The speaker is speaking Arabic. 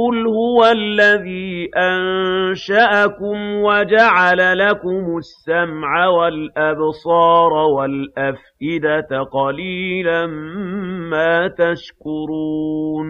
قُلْ هُوَ الَّذِي أَنشَأَكُمْ وَجَعَلَ لَكُمُ السَّمْعَ وَالْأَبْصَارَ وَالْأَفْئِدَةَ ۖ قَلِيلًا مَّا تَشْكُرُونَ